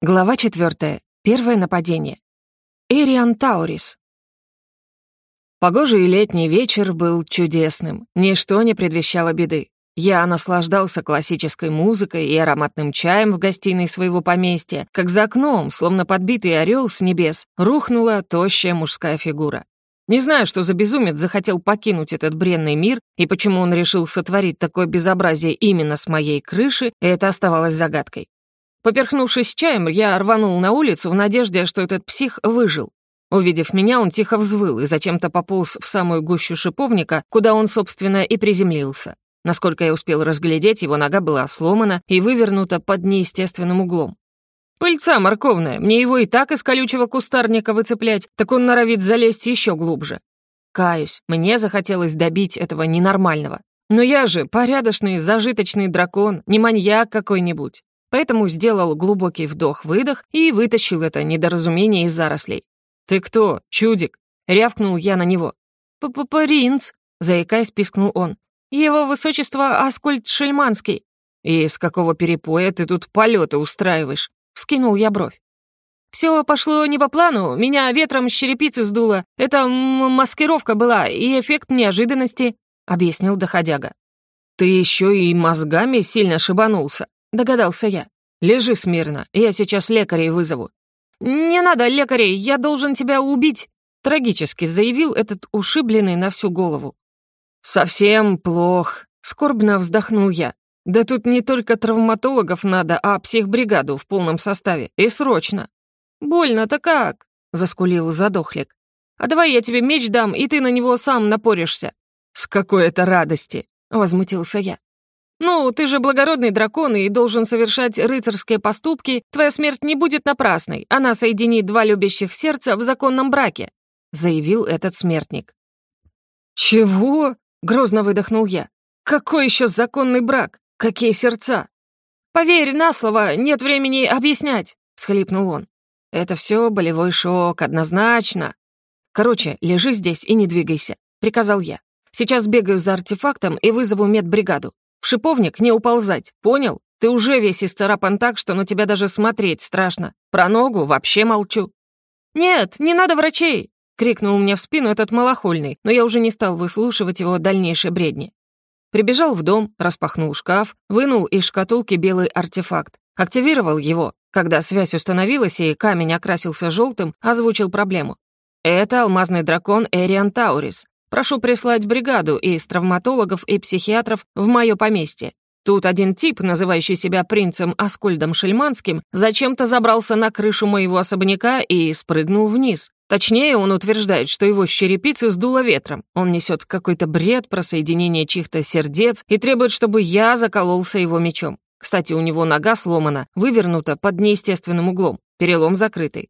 Глава 4. Первое нападение. Эриан Таурис. Погожий летний вечер был чудесным. Ничто не предвещало беды. Я наслаждался классической музыкой и ароматным чаем в гостиной своего поместья, как за окном, словно подбитый орел с небес, рухнула тощая мужская фигура. Не знаю, что за безумец захотел покинуть этот бренный мир и почему он решил сотворить такое безобразие именно с моей крыши, это оставалось загадкой. Поперхнувшись чаем, я рванул на улицу в надежде, что этот псих выжил. Увидев меня, он тихо взвыл и зачем-то пополз в самую гущу шиповника, куда он, собственно, и приземлился. Насколько я успел разглядеть, его нога была сломана и вывернута под неестественным углом. «Пыльца морковная, мне его и так из колючего кустарника выцеплять, так он норовит залезть еще глубже». Каюсь, мне захотелось добить этого ненормального. Но я же порядочный, зажиточный дракон, не маньяк какой-нибудь поэтому сделал глубокий вдох-выдох и вытащил это недоразумение из зарослей. «Ты кто, чудик?» — рявкнул я на него. «П-п-принц», — заикаясь, пискнул он. «Его высочество Аскольд Шельманский». «И с какого перепоя ты тут полеты устраиваешь?» — вскинул я бровь. «Все пошло не по плану, меня ветром с черепицы сдуло. Это маскировка была и эффект неожиданности», — объяснил доходяга. «Ты еще и мозгами сильно шибанулся», догадался я. «Лежи смирно, я сейчас лекарей вызову». «Не надо лекарей, я должен тебя убить», трагически заявил этот ушибленный на всю голову. «Совсем плох», — скорбно вздохнул я. «Да тут не только травматологов надо, а психбригаду в полном составе, и срочно». «Больно-то как?» — заскулил задохлик. «А давай я тебе меч дам, и ты на него сам напоришься». «С какой это радости!» — возмутился я. «Ну, ты же благородный дракон и должен совершать рыцарские поступки. Твоя смерть не будет напрасной. Она соединит два любящих сердца в законном браке», — заявил этот смертник. «Чего?» — грозно выдохнул я. «Какой еще законный брак? Какие сердца?» «Поверь на слово, нет времени объяснять», — схлипнул он. «Это все болевой шок, однозначно. Короче, лежи здесь и не двигайся», — приказал я. «Сейчас бегаю за артефактом и вызову медбригаду. Шиповник не уползать, понял? Ты уже весь исцарапан так, что на тебя даже смотреть страшно. Про ногу вообще молчу». «Нет, не надо врачей!» — крикнул мне в спину этот малохольный, но я уже не стал выслушивать его дальнейшие бредни. Прибежал в дом, распахнул шкаф, вынул из шкатулки белый артефакт, активировал его. Когда связь установилась и камень окрасился желтым, озвучил проблему. Это алмазный дракон Эриан Таурис, Прошу прислать бригаду из травматологов и психиатров в мое поместье. Тут один тип, называющий себя принцем Аскольдом Шельманским, зачем-то забрался на крышу моего особняка и спрыгнул вниз. Точнее, он утверждает, что его с черепицы сдуло ветром. Он несет какой-то бред про соединение чьих-то сердец и требует, чтобы я закололся его мечом. Кстати, у него нога сломана, вывернута под неестественным углом, перелом закрытый.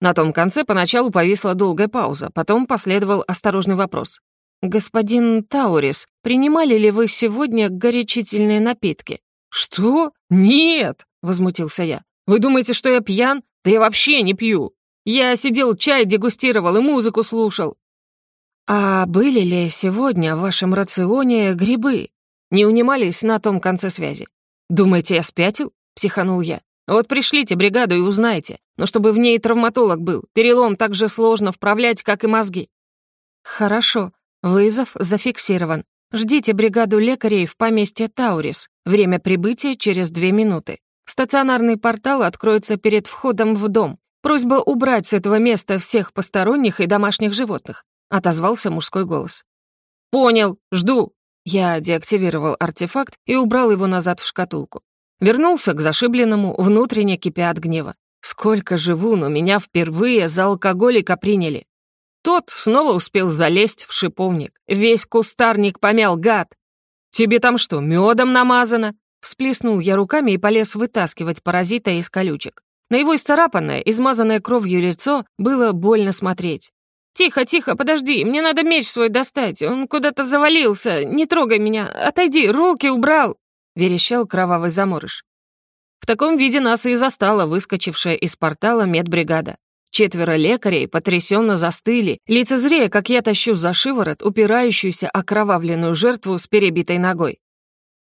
На том конце поначалу повисла долгая пауза, потом последовал осторожный вопрос. «Господин Таурис, принимали ли вы сегодня горячительные напитки?» «Что? Нет!» — возмутился я. «Вы думаете, что я пьян? Да я вообще не пью. Я сидел, чай дегустировал и музыку слушал». «А были ли сегодня в вашем рационе грибы?» Не унимались на том конце связи. «Думаете, я спятил?» — психанул я. Вот пришлите бригаду и узнайте. Но чтобы в ней травматолог был. Перелом так же сложно вправлять, как и мозги». «Хорошо. Вызов зафиксирован. Ждите бригаду лекарей в поместье Таурис. Время прибытия через две минуты. Стационарный портал откроется перед входом в дом. Просьба убрать с этого места всех посторонних и домашних животных», — отозвался мужской голос. «Понял, жду». Я деактивировал артефакт и убрал его назад в шкатулку. Вернулся к зашибленному, внутренне кипя от гнева. Сколько живу, но меня впервые за алкоголика приняли. Тот снова успел залезть в шиповник. Весь кустарник помял, гад. «Тебе там что, медом намазано?» Всплеснул я руками и полез вытаскивать паразита из колючек. На его исцарапанное, измазанное кровью лицо было больно смотреть. «Тихо, тихо, подожди, мне надо меч свой достать, он куда-то завалился, не трогай меня, отойди, руки убрал!» — верещал кровавый заморыш. В таком виде нас и застала выскочившая из портала медбригада. Четверо лекарей потрясенно застыли, лицезрея, как я тащу за шиворот упирающуюся окровавленную жертву с перебитой ногой.